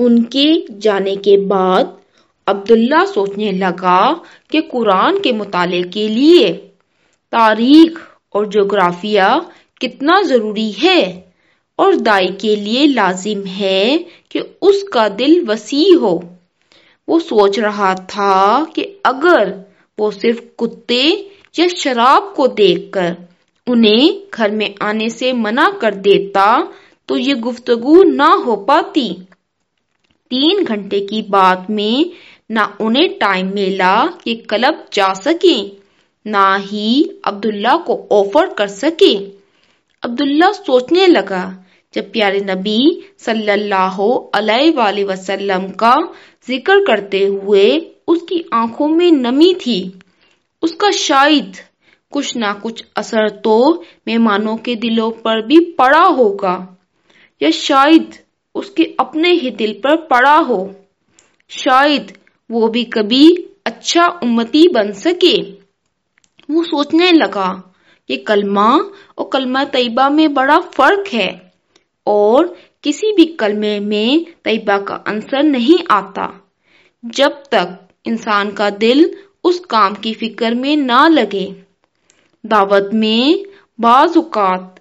उनके जाने के बाद अब्दुल्ला सोचने लगा कि कुरान के मुताले के लिए तारीख और जोग्राफिया कितना ज़रूरी है और दाई के लिए लाजिम है कि उसका दिल वसी हो। वो सोच रहा था कि अगर वो सिर्फ़ कुत्ते या शराब को देखकर उन्हें घर में आने से मना कर देता तो ये गुफ्तगु ना हो पाती। तीन घंटे की बात में ना उन्हें टाइम मिला कि क्लब जा सके, ना ही अब्दुल्ला को ऑफ़र कर सके। अब्दुल्ला सोचने लगा, जब प्यारे नबी सल्लल्लाहु अलैहि वसल्लम का ज़िक्र करते हुए उसकी आँखों में नमी थी। उसका शायद कुछ ना कुछ असर तो मेहमानों के दिलों पर भी पड़ा होगा, या शायद उसके अपने ही दिल पर पड़ा हो। शायद वो भी कभी अच्छा उम्मती बन सके। वो सोचने लगा कि कलमा और कलमा तैयबा में बड़ा फ़र्क है और किसी भी कलमे में तैयबा का अंसर नहीं आता। जब तक इंसान का दिल उस काम की फ़िक्र में ना लगे। दावत में बाजुकात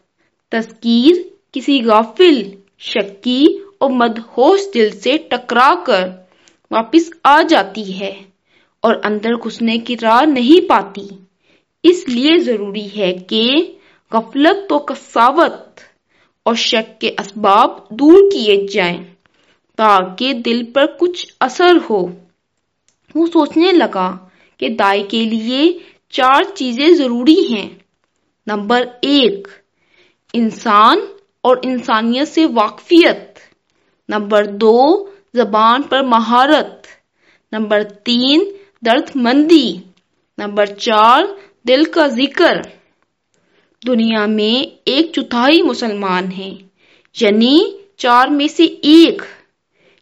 तस्कीर, किसी गाफिल शक्की और मदहोश दिल से टकरा कर वापिस आ जाती है और अंदर घुसने की राह नहीं पाती। इसलिए ज़रूरी है कि गफलत तो कसावत और शक के असबाब दूर किए जाएँ, ताकि दिल पर कुछ असर हो। वो सोचने लगा कि दाई के लिए चार चीज़ें ज़रूरी हैं। नंबर एक, इंसान और इंसानियत से वाकफियत। नंबर दो, जबान पर महारत। नंबर तीन, दर्दमंदी। नंबर चार, दिल का ज़िक्र। दुनिया में एक चौथाई मुसलमान हैं, यानी चार में से एक।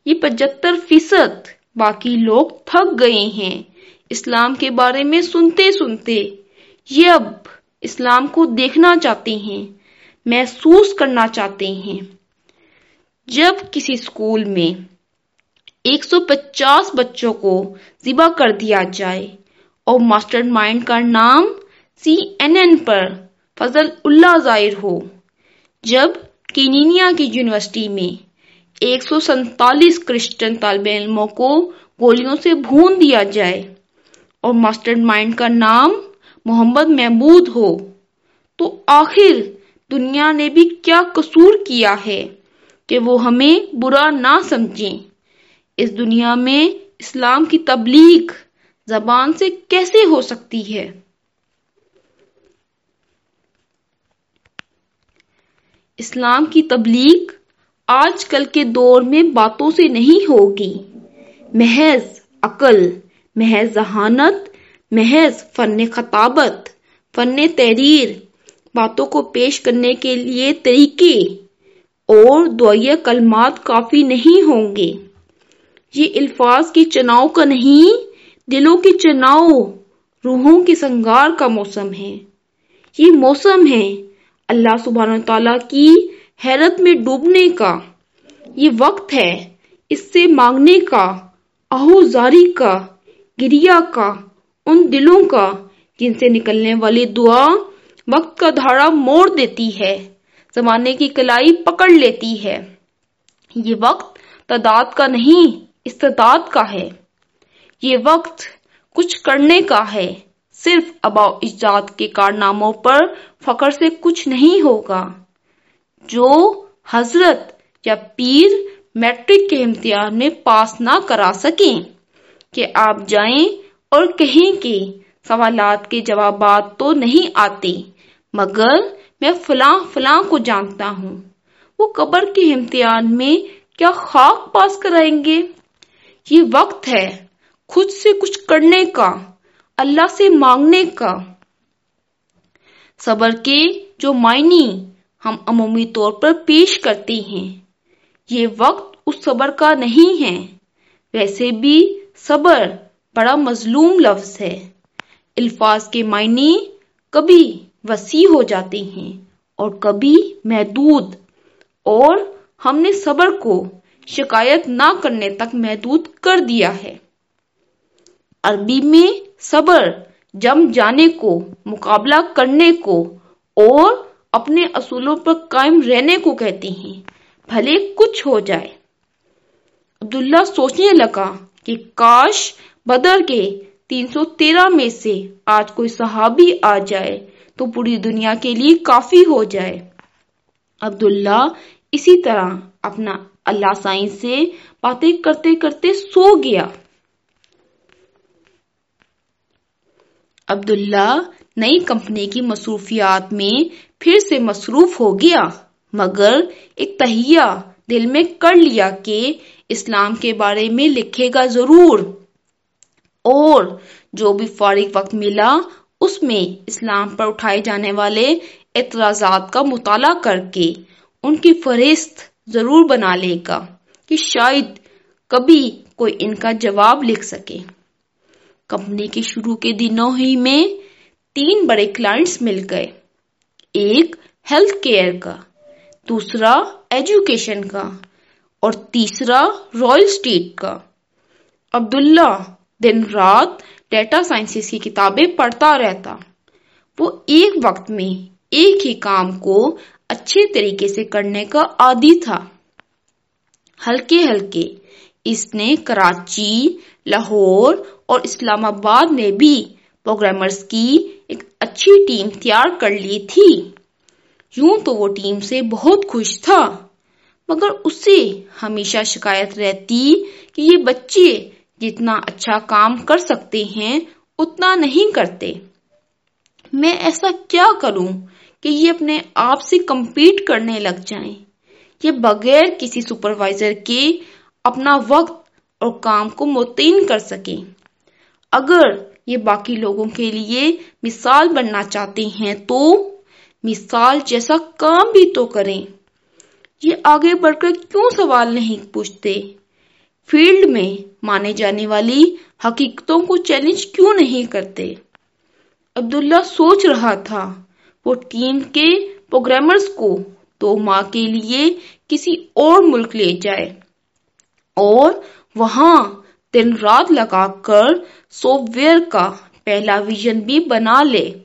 ये पचहत्तर फ़ीसद बाकी लोग थक गए हैं। इस्लाम के बारे में सुनते सुनते ये अब इस्लाम को देखना चाहते हैं। महसूस करना चाहते हैं। जब किसी स्कूल में 150 बच्चों को जिबा कर दिया जाए और मास्टरमाइंड का नाम सीएनएन पर फजल उल्ला ज़ाहिर हो, जब केनिया की यूनिवर्सिटी में एक सौ क्रिश्चियन तालब इलमों को गोलियों से भून दिया जाए और मास्टरमाइंड का नाम मोहम्मद महमूद हो तो आखिर दुनिया ने भी क्या कसूर किया है कि वो हमें बुरा ना समझें। इस दुनिया में इस्लाम की तबलीग जबान से कैसे हो सकती है? इस्लाम की तबलीग आजकल के दौर में बातों से नहीं होगी। महज अकल, महज जहानत, महज फन खताबत फन तहरीर बातों को पेश करने के लिए तरीके और दुआ कलमात काफ़ी नहीं होंगे। ये अल्फाज की चुनाव का नहीं, दिलों की चुनाव, रूहों के संगार का मौसम है। ये मौसम है अल्लाह सुबहान तआला की हैरत में डूबने का। ये वक्त है इससे मांगने का आहोजारी का, गिरिया का, उन दिलों का जिनसे निकलने वाली दुआ वक्त का धारा मोड़ देती है, जमाने की कलाई पकड़ लेती है। ये वक्त तादाद का नहीं इस्ताद का है। ये वक्त कुछ करने का है, सिर्फ़ अबाव इजाद के कारनामों पर फकर से कुछ नहीं होगा। जो हज़रत या पीर मैट्रिक के इम्तिहान में पास ना करा सके, कि आप जाएँ और कहें कि सवालात के जवाब तो नहीं आते। मगर मैं फला फला को जानता हूँ। वो कब्र के इम्तिहान में क्या खाक पास कराएँगे? ये वक्त है खुद से कुछ करने का, अल्लाह से मांगने का। सबर के जो मायने हम अमूमी तौर पर पेश करते हैं, ये वक्त उस सबर का नहीं है। वैसे भी सबर बड़ा मजलूम लफ्ज है। अल्फाज के मायने कभी वसी हो जाते हैं और कभी महदूद। और हमने सबर को शिकायत ना करने तक महदूद कर दिया है। अरबी में सबर, जम जाने को, मुकाबला करने को और अपने असूलों पर कायम रहने को कहते हैं, भले कुछ हो जाए। अब्दुल्ला सोचने लगा कि काश बदर के 313 में से आज कोई सहाबी आ जाए तो पूरी दुनिया के लिए काफ़ी हो जाए। अब्दुल्ला इसी तरह अपना अल्लाह साइन से बातें करते करते सो गया। अब्दुल्ला नई कंपनी की मसरूफियात में फिर से मसरूफ हो गया, मगर एक तहिया दिल में कर लिया कि इस्लाम के बारे में लिखेगा ज़रूर। और जो भी फारिग वक्त मिला उसमें इस्लाम पर उठाए जाने वाले एतराजात का मुताला करके उनकी फहरिस्त ज़रूर बना लेगा कि शायद कभी कोई इनका जवाब लिख सके। कंपनी के शुरू के दिनों ही में तीन बड़े क्लाइंट्स मिल गए। एक हेल्थ केयर का, दूसरा एजुकेशन का और तीसरा रॉयल स्टेट का। अब्दुल्ला दिन रात डेटा साइंसेस की किताबें पढ़ता रहता। वो एक वक्त में एक ही काम को अच्छे तरीके से करने का आदि था। हल्के हल्के इसने कराची, लाहौर और इस्लामाबाद में भी प्रोग्रामर्स की एक अच्छी टीम तैयार कर ली थी। यूँ तो वो टीम से बहुत खुश था, मगर उससे हमेशा शिकायत रहती कि ये बच्चे जितना अच्छा काम कर सकते हैं, उतना नहीं करते। मैं ऐसा क्या करूँ कि ये अपने आप से कम्पीट करने लग जाएँ? ये बगैर किसी सुपरवाइजर के अपना वक्त और काम को मुतन कर सके। अगर ये बाकी लोगों के लिए मिसाल बनना चाहते हैं तो मिसाल जैसा काम भी तो करें। ये आगे बढ़कर क्यों सवाल नहीं पूछते? फ़ील्ड में माने जाने वाली हकीकतों को चैलेंज क्यों नहीं करते? अब्दुल्ला सोच रहा था, वो टीम के प्रोग्रामर्स को दो माह के लिए किसी और मुल्क ले जाए। और वहाँ दिन रात लगाकर सॉफ्टवेयर का पहला विजन भी बना ले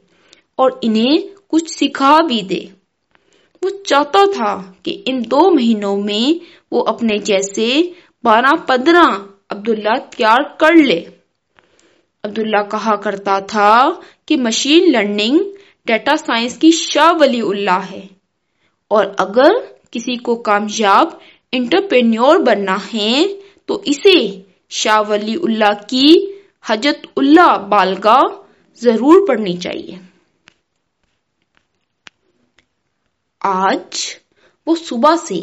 और इन्हें कुछ सिखा भी दे। वो चाहता था कि इन दो महीनों में वो अपने जैसे बारह पंद्रह अब्दुल्ला तैयार कर ले। अब्दुल्ला कहा करता था कि मशीन लर्निंग डेटा साइंस की शाह वली उल्लाह है। और अगर किसी को कामयाब इंटरप्रेन्योर बनना है तो इसे शाह वली उल्लाह की हजत उल्लाह बालगा ज़रूर पढ़नी चाहिए। आज वो सुबह से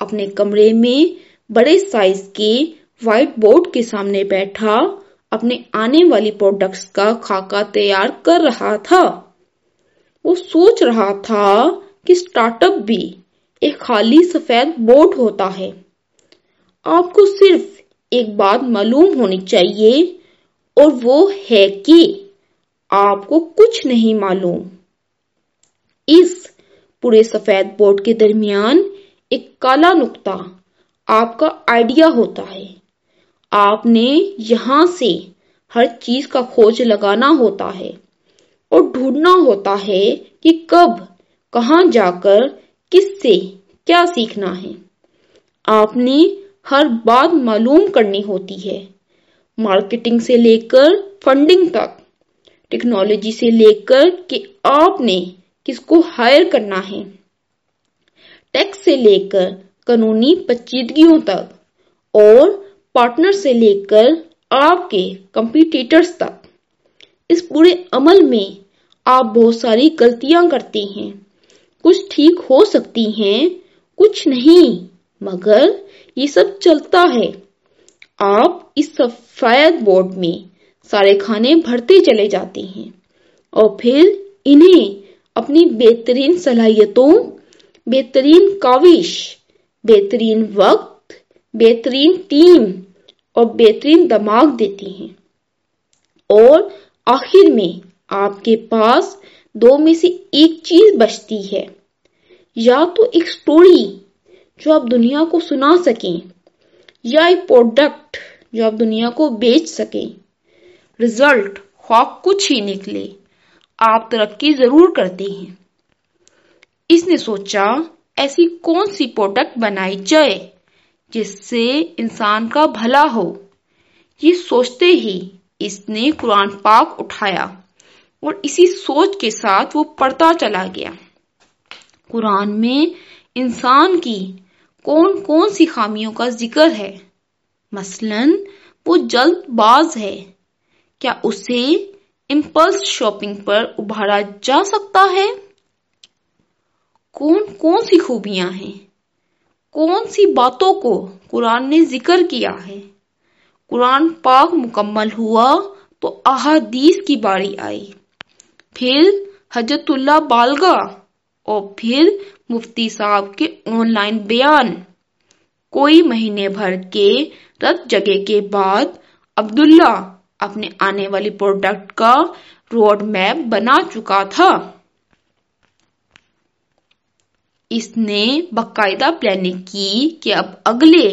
अपने कमरे में बड़े साइज़ के व्हाइट बोर्ड के सामने बैठा, अपने आने वाली प्रोडक्ट्स का खाका तैयार कर रहा था। वो सोच रहा था कि स्टार्टअप भी एक खाली सफ़ेद बोर्ड होता है। आपको सिर्फ़ एक बात मालूम होनी चाहिए, और वो है कि आपको कुछ नहीं मालूम। इस पूरे सफ़ेद बोर्ड के दरमियान एक काला नुक्ता आपका आइडिया होता है। आपने यहाँ से हर चीज़ का खोज लगाना होता है और ढूंढना होता है कि कब, कहा जाकर, किससे क्या सीखना है। आपने हर बात मालूम करनी होती है। मार्केटिंग से लेकर फंडिंग तक, टेक्नोलॉजी से लेकर कि आपने किसको हायर करना है। टैक्स से लेकर कानूनी पेचीदगियों तक और पार्टनर से लेकर आपके कंपिटिटर्स तक। इस पूरे अमल में आप बहुत सारी गलतियाँ करते हैं। कुछ ठीक हो सकती हैं, कुछ नहीं, मगर ये सब चलता है। आप इस सफ़ेद बोर्ड में सारे खाने भरते चले जाते हैं और फिर इन्हें अपनी बेहतरीन सलाहियतों, बेहतरीन काविश बेहतरीन वक्त, बेहतरीन टीम और बेहतरीन दिमाग देती हैं। और आखिर में आपके पास दो में से एक चीज़ बचती है। या तो एक स्टोरी जो आप दुनिया को सुना सकें, या एक प्रोडक्ट जो आप दुनिया को बेच सके। रिज़ल्ट ख्वाह कुछ ही निकले, आप तरक्की ज़रूर करते हैं। इसने सोचा ऐसी कौन सी प्रोडक्ट बनाई जाए जिससे इंसान का भला हो? ये सोचते ही इसने कुरान पाक उठाया और इसी सोच के साथ वो पढ़ता चला गया। कुरान में इंसान की कौन कौन सी खामियों का ज़िक्र है? मसलन, वो जल्दबाज है। क्या उसे इम्पल्स शॉपिंग पर उभारा जा सकता है? कौन कौन सी खूबियाँ हैं? कौन सी बातों को कुरान ने ज़िक्र किया है? कुरान पाक मुकम्मल हुआ तो अहादीस की बारी आई। फिर हजरतुल्ला बालगा और फिर मुफ्ती साहब के ऑनलाइन बयान। कोई महीने भर के रत जगह के बाद अब्दुल्ला अपने आने वाली प्रोडक्ट का रोड मैप बना चुका था। इसने बाकायदा प्लानिंग की कि अब अगले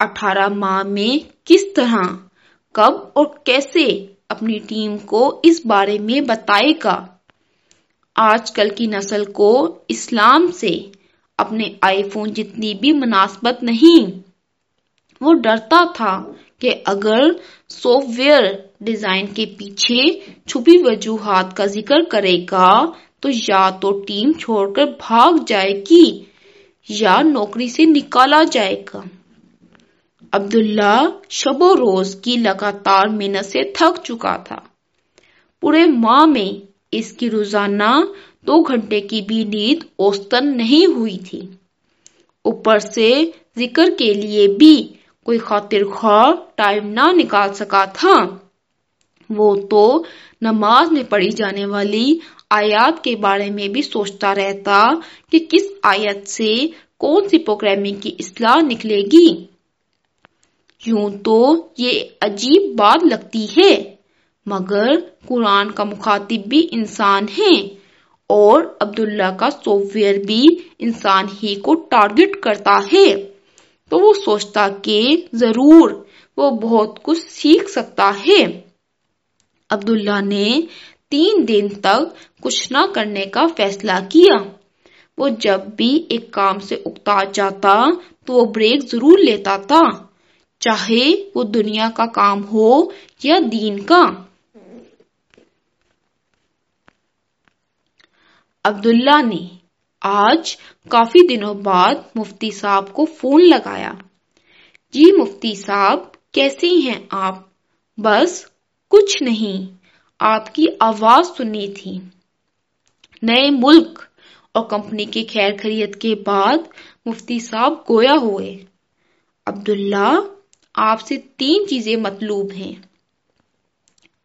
18 माह में किस तरह, कब और कैसे अपनी टीम को इस बारे में बताएगा। आजकल की नस्ल को इस्लाम से अपने आईफोन जितनी भी मुनासबत नहीं, वो डरता था कि अगर सॉफ्टवेयर डिज़ाइन के पीछे छुपी वजूहत का ज़िक्र करेगा तो या तो टीम छोड़कर भाग जाएगी या नौकरी से निकाला जाएगा। अब्दुल्ला शबो रोज की लगातार मेहनत से थक चुका था। पूरे माह में इसकी रोज़ाना दो घंटे की भी नींद औसतन नहीं हुई थी। ऊपर से ज़िक्र के लिए भी कोई खातिर खा टाइम ना निकाल सका था। वो तो नमाज़ में पढ़ी जाने वाली आयत के बारे में भी सोचता रहता कि किस आयत से कौन सी प्रोग्रामिंग की इसलाह निकलेगी। यूँ तो ये अजीब बात लगती है, मगर कुरान का मुखातिब भी इंसान है और अब्दुल्ला का सॉफ्टवेयर भी इंसान ही को टारगेट करता है। तो वो सोचता कि ज़रूर वो बहुत कुछ सीख सकता है। अब्दुल्ला ने तीन दिन तक कुछ न करने का फैसला किया। वो जब भी एक काम से उकता जाता तो वो ब्रेक ज़रूर लेता था, चाहे वो दुनिया का काम हो या दीन का। अब्दुल्ला ने आज काफ़ी दिनों बाद मुफ्ती साहब को फ़ोन लगाया। जी मुफ्ती साहब, कैसे हैं आप? बस कुछ नहीं, आपकी आवाज़ सुननी थी। नए मुल्क और कंपनी के खैर खरीद के बाद मुफ्ती साहब गोया हुए। अब्दुल्ला, आपसे तीन चीज़ें मतलूब हैं।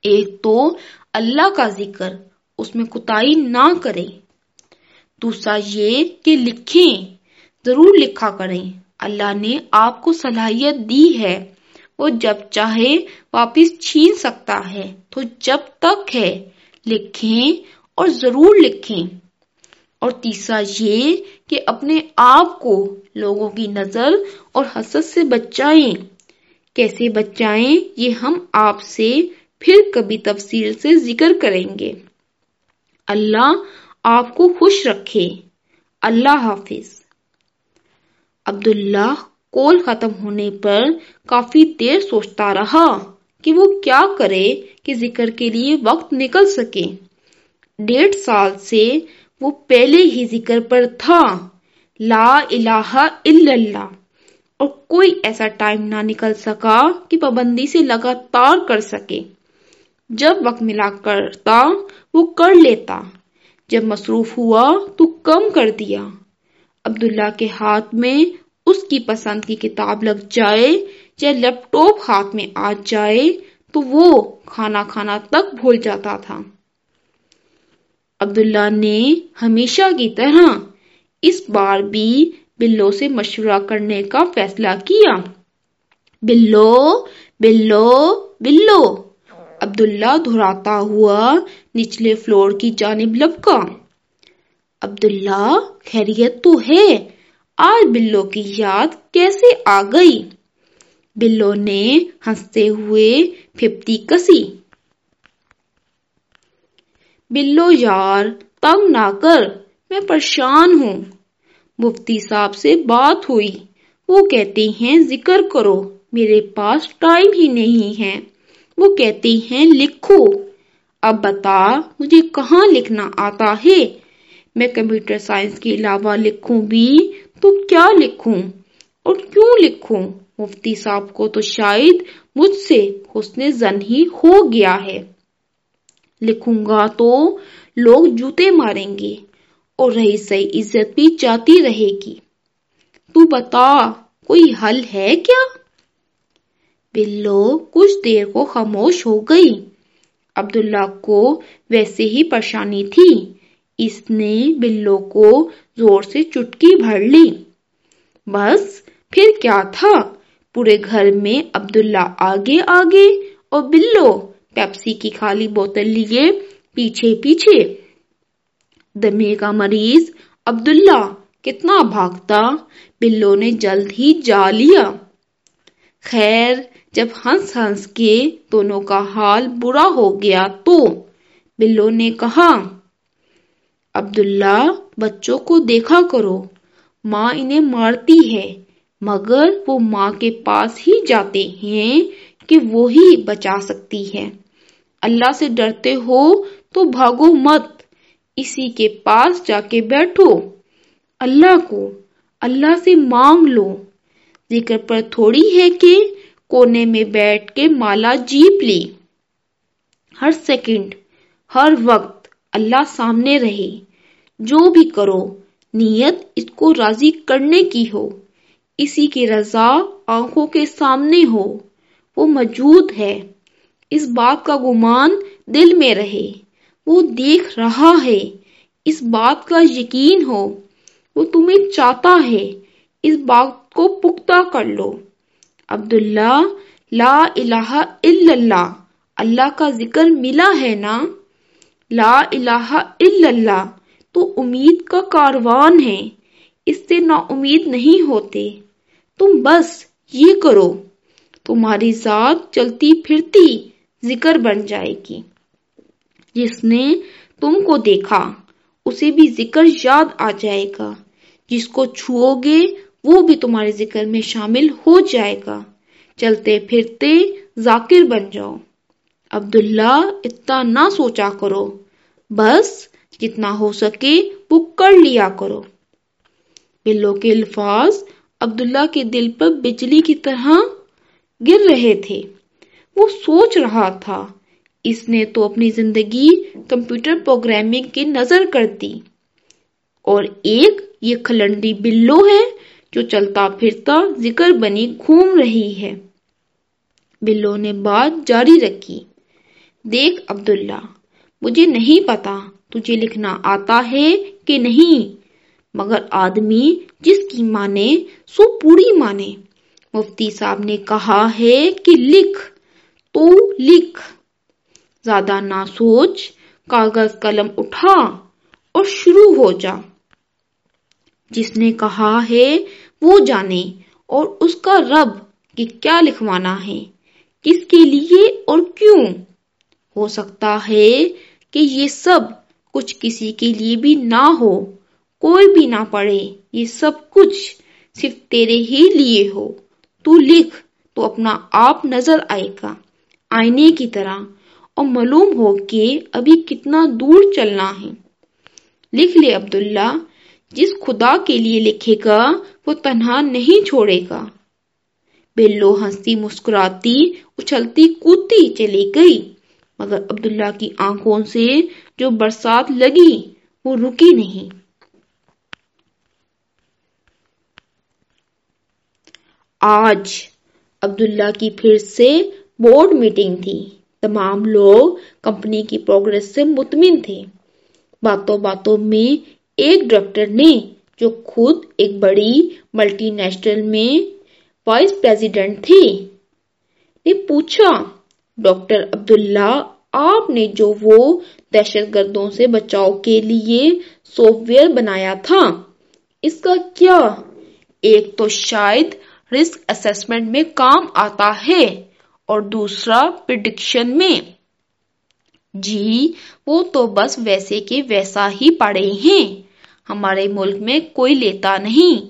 एक तो अल्लाह का ज़िक्र, उसमें कुताई ना करें। दूसरा ये कि लिखें, ज़रूर लिखा करें। अल्लाह ने आपको सलाहियत दी है। वो जब चाहे वापिस छीन सकता है तो जब तक है, लिखें और ज़रूर लिखें। और तीसरा ये कि अपने आप को लोगों की नज़र और हसद से बचाएँ। कैसे बचाएँ, ये हम आपसे फिर कभी तफसील से ज़िक्र करेंगे। अल्लाह आपको खुश रखे। अल्लाह हाफिज। अब्दुल्ला कॉल खत्म होने पर काफ़ी देर सोचता रहा कि वो क्या करे कि ज़िक्र के लिए वक्त निकल सके। डेढ़ साल से वो पहले ही ज़िक्र पर था। ला इलाहा इल्लल्लाह। और कोई ऐसा टाइम ना निकल सका कि पाबंदी से लगातार कर सके। जब वक्त मिला करता, वो कर लेता। जब मसरूफ हुआ तो कम कर दिया। अब्दुल्ला के हाथ में उसकी पसंद की किताब लग जाए या लैपटॉप हाथ में आ जाए तो वो खाना खाना तक भूल जाता था। अब्दुल्ला ने हमेशा की तरह इस बार भी बिल्लो से मशवरा करने का फैसला किया। बिल्लो बिल्लो बिल्लो, अब्दुल्ला दोहराता हुआ निचले फ्लोर की जानब लपका। अब्दुल्ला, खैरियत तो है आज बिल्लो की याद कैसे आ गई? बिल्लो ने हँसते हुए फिफ्टी कसी। बिल्लो यार, तंग ना कर, मैं परेशान हूँ। मुफ्ती साहब से बात हुई। वो कहते हैं, ज़िक्र करो, मेरे पास टाइम ही नहीं है। वो कहते हैं, लिखो। अब बता, मुझे कहाँ लिखना आता है? मैं कंप्यूटर साइंस के अलावा लिखूं भी तो क्या लिखूं? और क्यों लिखूं? मुफ्ती साहब को तो शायद मुझसे हुस्न जन ही हो गया है। लिखूँगा तो लोग जूते मारेंगे और रही सही इज़्ज़त भी जाती रहेगी। तू बता, कोई हल है क्या? बिल्लो, कुछ देर को खामोश हो गई। अब्दुल्ला को वैसे ही परेशानी थी। इसने बिल्लो को ज़ोर से चुटकी भर ली। बस, फिर क्या था? पूरे घर में अब्दुल्ला आगे आगे और बिल्लो पेप्सी की खाली बोतल लिए पीछे पीछे। दमे का मरीज़ अब्दुल्ला कितना भागता? बिल्लो ने जल्द ही जा लिया। खैर, जब हंस हंस के दोनों का हाल बुरा हो गया तो बिल्लो ने कहा अब्दुल्ला, बच्चों को देखा करो। माँ इन्हें मारती है, मगर वो माँ के पास ही जाते हैं कि वो ही बचा सकती है। अल्लाह से डरते हो तो भागो मत, इसी के पास जाके बैठो। अल्लाह को, अल्लाह से मांग लो। ज़िक्र पर थोड़ी है कि कोने में बैठ के माला जीप ली। हर सेकंड, हर वक्त अल्लाह सामने रहे। जो भी करो, नीयत इसको राज़ी करने की हो। इसी की रजा आँखों के सामने हो। वो मौजूद है। इस बात का गुमान दिल में रहे। वो देख रहा है। इस बात का यकीन हो। वो तुम्हें चाहता है। इस बात को पुख्ता कर लो। अब्दुल्ला ला इलाहा इल्लल्लाह। अल्लाह का ज़िक्र मिला है ना? ला इलाहा इल्लल्लाह। तो उम्मीद का कारवान है। इससे ना उम्मीद नहीं होते। तुम बस ये करो। तुम्हारी जात चलती फिरती ज़िक्र बन जाएगी। जिसने तुमको देखा, उसे भी ज़िक्र याद आ जाएगा। जिसको छुओगे, वो भी तुम्हारे ज़िक्र में शामिल हो जाएगा। चलते फिरते जाकिर बन जाओ। अब्दुल्ला इतना ना सोचा करो। बस जितना हो सके वो कर लिया करो। बिल्लो के अल्फाज अब्दुल्ला के दिल पर बिजली की तरह गिर रहे थे। वो सोच रहा था, इसने तो अपनी ज़िंदगी कंप्यूटर प्रोग्रामिंग की नज़र कर दी। और एक ये खलंडी बिल्लो है जो चलता फिरता ज़िक्र बनी घूम रही है। बिल्लो ने बात जारी रखी। देख अब्दुल्ला, मुझे नहीं पता तुझे लिखना आता है कि नहीं? मगर आदमी जिसकी माने, सो पूरी माने। मुफ्ती साहब ने कहा है कि लिख तो लिख। ज़्यादा ना सोच, कागज़ कलम उठा और शुरू हो जा। जिसने कहा है, वो जाने और उसका रब कि क्या लिखवाना है, किसके लिए और क्यों? हो सकता है कि ये सब कुछ किसी के लिए भी ना हो, कोई भी ना पढ़े, ये सब कुछ सिर्फ़ तेरे ही लिए हो। तू लिख तो अपना आप नज़र आएगा, आईने की तरह, और मालूम हो कि अभी कितना दूर चलना है। लिख ले अब्दुल्ला, जिस खुदा के लिए लिखेगा, वो तनहा नहीं छोड़ेगा। बिल्लो हंसती मुस्कुराती, उछलती कूदती चली गई। मगर अब्दुल्ला की आँखों से जो बरसात लगी, वो रुकी नहीं। आज अब्दुल्ला की फिर से बोर्ड मीटिंग थी। तमाम लोग कंपनी की प्रोग्रेस से मुतमिन थे। बातों बातों में एक डॉक्टर ने, जो खुद एक बड़ी मल्टीनेशनल में वाइस प्रेसिडेंट थी, ने पूछा डॉक्टर अब्दुल्ला, आपने जो वो दहशतगर्दों से बचाव के लिए सॉफ्टवेयर बनाया था, इसका क्या? एक तो शायद रिस्क असेसमेंट में काम आता है और दूसरा प्रिडिक्शन में। जी, वो तो बस वैसे के वैसा ही पड़े हैं। हमारे मुल्क में कोई लेता नहीं।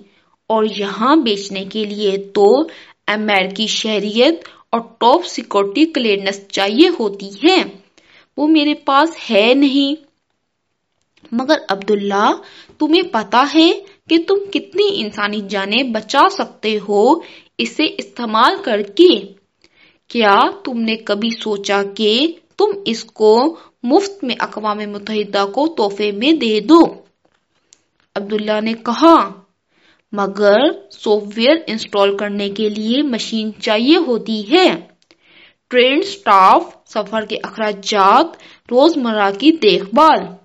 और यहाँ बेचने के लिए तो अमेरिकी शहरियत और टॉप सिक्योरिटी क्लियरेंस चाहिए होती है। वो मेरे पास है नहीं। मगर अब्दुल्ला तुम्हें पता है कि तुम कितनी इंसानी जाने बचा सकते हो, इसे इस्तेमाल करके। क्या तुमने कभी सोचा कि तुम इसको मुफ़्त में अकवाम मुतहदा को तोहफे में दे दो? अब्दुल्ला ने कहा मगर सॉफ्टवेयर इंस्टॉल करने के लिए मशीन चाहिए होती है। ट्रेन स्टाफ सफ़र के अखराजात रोज़मर्रा की देखभाल।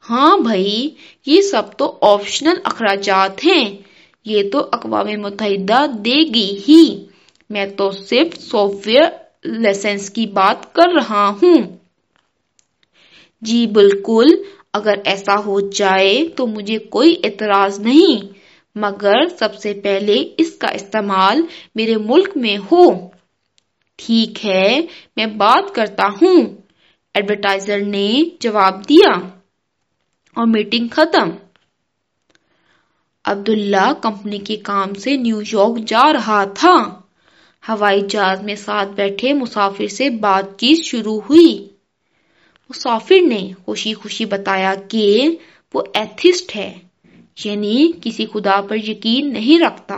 हाँ भाई, ये सब तो ऑप्शनल अखराजात हैं। ये तो अकवा मुतहदा देगी ही। मैं तो सिर्फ़ सॉफ्टवेयर लाइसेंस की बात कर रहा हूँ। जी बिल्कुल, अगर ऐसा हो जाए तो मुझे कोई एतराज़ नहीं। मगर सबसे पहले इसका इस्तेमाल मेरे मुल्क में हो। ठीक है, मैं बात करता हूँ। एडवर्टाइजर ने जवाब दिया और मीटिंग खत्म। अब्दुल्ला कंपनी के काम से न्यूयॉर्क जा रहा था। हवाई जहाज़ में साथ बैठे मुसाफिर से बातचीत शुरू हुई। मुसाफिर ने खुशी खुशी बताया कि वो एथिस्ट है। यानी किसी खुदा पर यकीन नहीं रखता।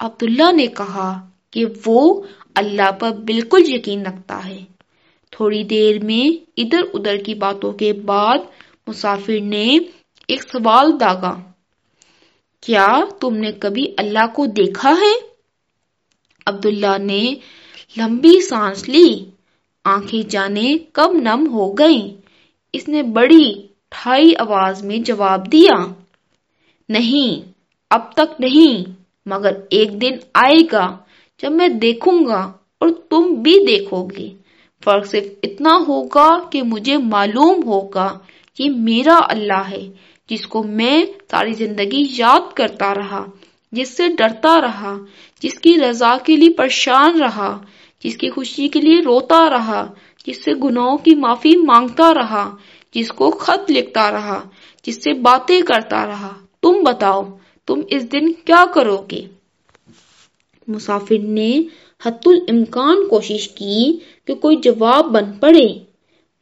अब्दुल्ला ने कहा कि वो अल्लाह पर बिल्कुल यकीन रखता है। थोड़ी देर में इधर उधर की बातों के बाद मुसाफिर ने एक सवाल दागा, क्या तुमने कभी अल्लाह को देखा है? अब्दुल्ला ने लंबी सांस ली। आँखें जाने कब नम हो गईं। इसने बड़ी ठाई आवाज़ में जवाब दिया नहीं, अब तक नहीं, मगर एक दिन आएगा जब मैं देखूँगा और तुम भी देखोगे। फ़र्क सिर्फ़ इतना होगा कि मुझे मालूम होगा ये मेरा अल्लाह है, जिसको मैं सारी ज़िंदगी याद करता रहा, जिससे डरता रहा, जिसकी रजा के लिए परेशान रहा, जिसकी खुशी के लिए रोता रहा, जिससे गुनाहों की माफ़ी माँगता रहा, जिसको खत लिखता रहा, जिससे बातें करता रहा। तुम बताओ, तुम इस दिन क्या करोगे? मुसाफिर ने हतुल इम्कान कोशिश की कि कोई जवाब बन पड़े,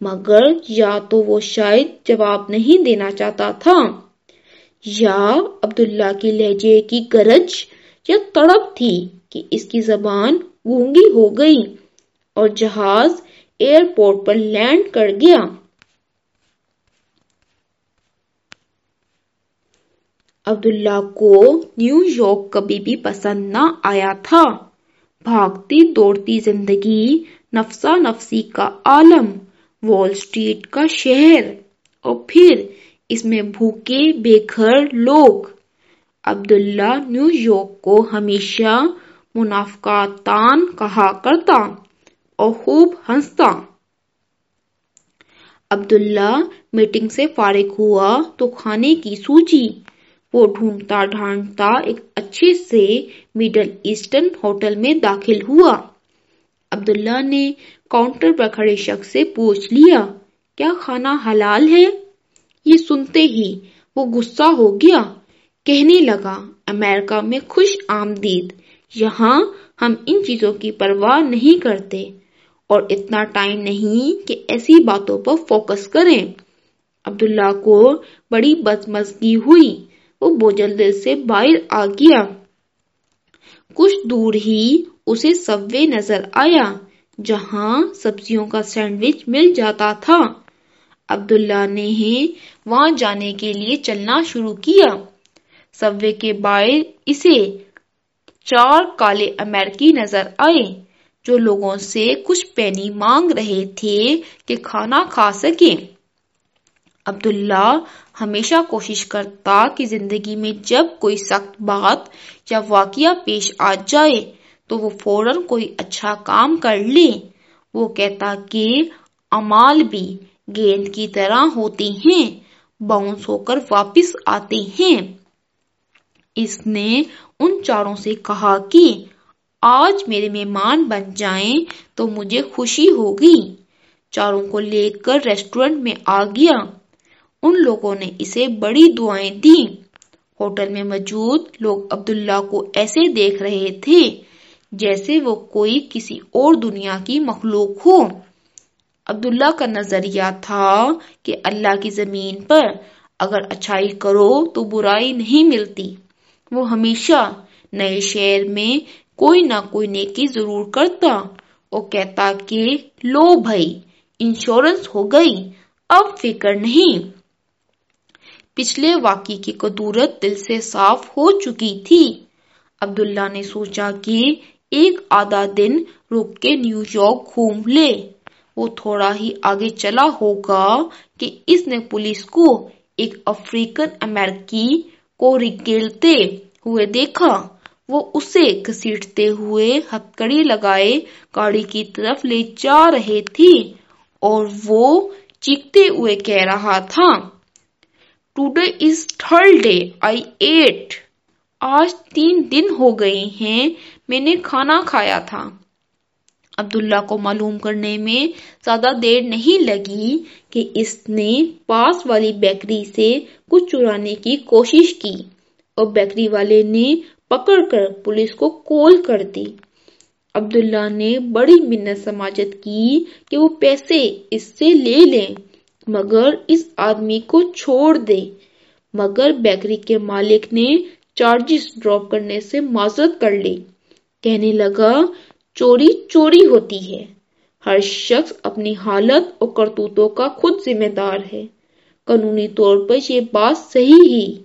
मगर या तो वो शायद जवाब नहीं देना चाहता था, या अब्दुल्ला के लहजे की गरज या तड़प थी कि इसकी जबान गूँगी हो गई और जहाज़ एयरपोर्ट पर लैंड कर गया। अब्दुल्ला को न्यूयॉर्क कभी भी पसंद न आया था। भागती दौड़ती ज़िंदगी नफसा नफसी का आलम, वॉल स्ट्रीट का शहर, और फिर इसमें भूखे, बेघर लोग। अब्दुल्ला न्यूयॉर्क को हमेशा मुनाफका तान कहा करता और खूब हंसता। अब्दुल्ला मीटिंग से फारिग हुआ तो खाने की सूची वो ढूंढता ढांढता एक अच्छे से मिडल ईस्टर्न होटल में दाखिल हुआ। अब्दुल्ला ने काउंटर पर खड़े शख्स से पूछ लिया, क्या खाना हलाल है? ये सुनते ही वो गुस्सा हो गया, कहने लगा, अमेरिका में खुश आमदीद, यहाँ हम इन चीज़ों की परवाह नहीं करते, और इतना टाइम नहीं कि ऐसी बातों पर फोकस करें। अब्दुल्ला को बड़ी बदमजगी हुई वो बोझल दिल से बाहर आ गया। कुछ दूर ही उसे सब्वे नज़र आया, जहाँ सब्जियों का सैंडविच मिल जाता था। अब्दुल्ला ने ही वहाँ जाने के लिए चलना शुरू किया। सब्वे के बाहर इसे चार काले अमेरिकी नज़र आए, जो लोगों से कुछ पैनी मांग रहे थे कि खाना खा सके। अब्दुल्ला हमेशा कोशिश करता कि ज़िंदगी में जब कोई सख्त बात या वाकया पेश आ जाए तो वो फ़ौरन कोई अच्छा काम कर ले। वो कहता कि अमाल भी गेंद की तरह होते हैं बाउंस होकर वापस आते हैं। इसने उन चारों से कहा कि, आज मेरे मेहमान बन जाएँ तो मुझे खुशी होगी। चारों को लेकर रेस्टोरेंट में आ गया। उन लोगों ने इसे बड़ी दुआएँ दी। होटल में मौजूद लोग अब्दुल्ला को ऐसे देख रहे थे, जैसे वो कोई किसी और दुनिया की मखलूक हो। अब्दुल्ला का नज़रिया था कि अल्लाह की ज़मीन पर अगर अच्छाई करो तो बुराई नहीं मिलती। वो हमेशा नए शहर में कोई ना कोई नेकी ज़रूर करता। और कहता कि, लो भाई इंश्योरेंस हो गई, अब फ़िक्र नहीं। पिछले वाकी की कदूरत दिल से साफ़ हो चुकी थी। अब्दुल्ला ने सोचा कि एक आधा दिन रुक के न्यूयॉर्क घूम ले। वो थोड़ा ही आगे चला होगा कि इसने पुलिस को एक अफ्रीकन अमेरिकी को रिकेलते हुए देखा। वो उसे घसीटते हुए हथकड़ी लगाए गाड़ी की तरफ़ ले जा रहे थी और वो चीखते हुए कह रहा था today is third day I ate आज तीन दिन हो गए हैं। मैंने खाना खाया था। अब्दुल्ला को मालूम करने में ज़्यादा देर नहीं लगी कि इसने पास वाली बेकरी से कुछ चुराने की कोशिश की। और बेकरी वाले ने पकड़कर पुलिस को कॉल कर दी। अब्दुल्ला ने बड़ी मिन्नत समाजत की कि वो पैसे इससे ले लें। मगर इस आदमी को छोड़ दे। मगर बेकरी के मालिक ने चार्जेस ड्रॉप करने से माजरत कर ली। कहने लगा, चोरी चोरी होती है। हर शख्स अपनी हालत और करतूतों का खुद जिम्मेदार है। कानूनी तौर पर यह बात सही ही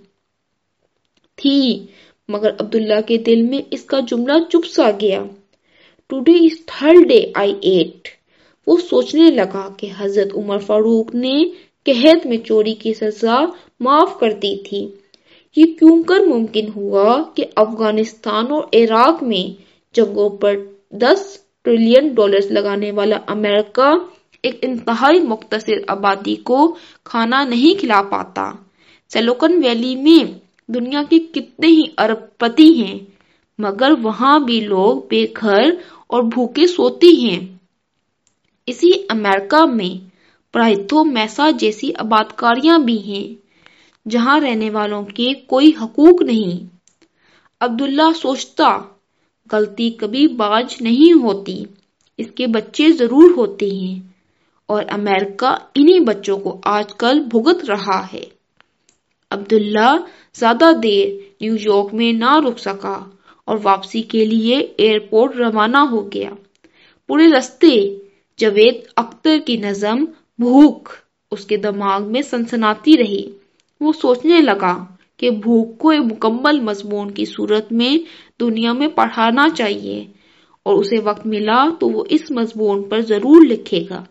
थी, मगर अब्दुल्ला के दिल में इसका जुमला चुप सा गया। Today is third day I ate वो सोचने लगा कि हज़रत उमर फारूक ने कहत में चोरी की सजा माफ़ कर दी थी। ये क्यों कर मुमकिन हुआ कि अफ़गानिस्तान और इराक में जंगों पर 10 ट्रिलियन डॉलर्स लगाने वाला अमेरिका एक इंतहाई मुख्तर आबादी को खाना नहीं खिला पाता। सेलोकन वैली में दुनिया के कितने ही अरबपति हैं, मगर वहाँ भी लोग बेघर और भूखे सोते हैं। इसी अमेरिका में प्राइथो मैसा जैसी आबादकारियाँ भी हैं, जहाँ रहने वालों के कोई हकूक नहीं। अब्दुल्ला सोचता, गलती कभी बाज नहीं होती, इसके बच्चे ज़रूर होते हैं, और अमेरिका इन्हीं बच्चों को आजकल भुगत रहा है। अब्दुल्ला ज़्यादा देर न्यूयॉर्क में ना रुक सका, और वापसी के लिए एयरपोर्ट रवाना हो गया। पूरे रास्ते जवेद अख्तर की नजम भूख उसके दिमाग में सनसनाती रही, वो सोचने लगा कि भूख को एक मुकम्मल मजमून की सूरत में दुनिया में पढ़ाना चाहिए और उसे वक्त मिला तो वो इस मजमून पर ज़रूर लिखेगा।